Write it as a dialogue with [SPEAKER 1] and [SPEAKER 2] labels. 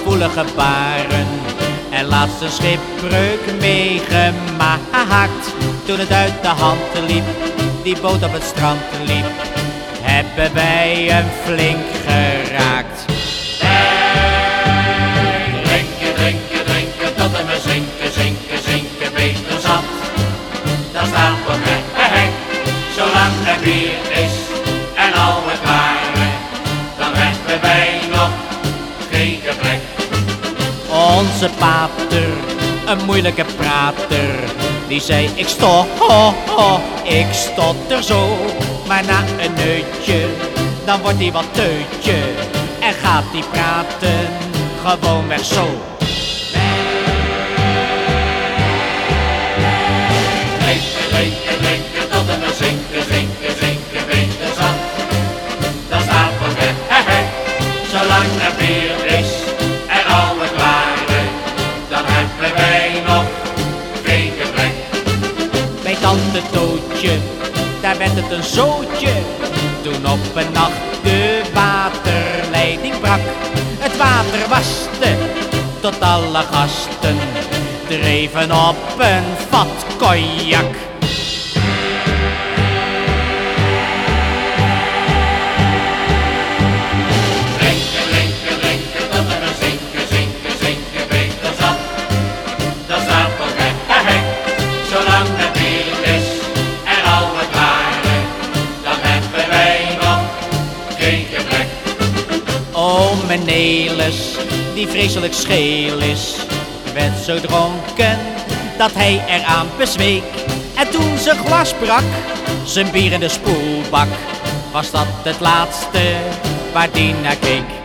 [SPEAKER 1] woelige baren. En laatst een schipbreuk meegemaakt. Toen het uit de hand liep, die boot op het strand liep, hebben wij een flink Onze pater, een moeilijke prater, die zei ik sto, ho, ho, ik stotter zo. Maar na een neutje, dan wordt hij wat teutje en gaat hij praten gewoon weg zo. Bij tante Tootje, daar werd het een zootje. Toen op een nacht de waterleiding brak. Het water waste tot alle gasten dreven op een vat cognac. O, mijn Nelis, die vreselijk scheel is, werd zo dronken dat hij eraan bezweek. En toen zijn glas brak, zijn bier in de spoelbak, was dat het laatste waar die naar keek.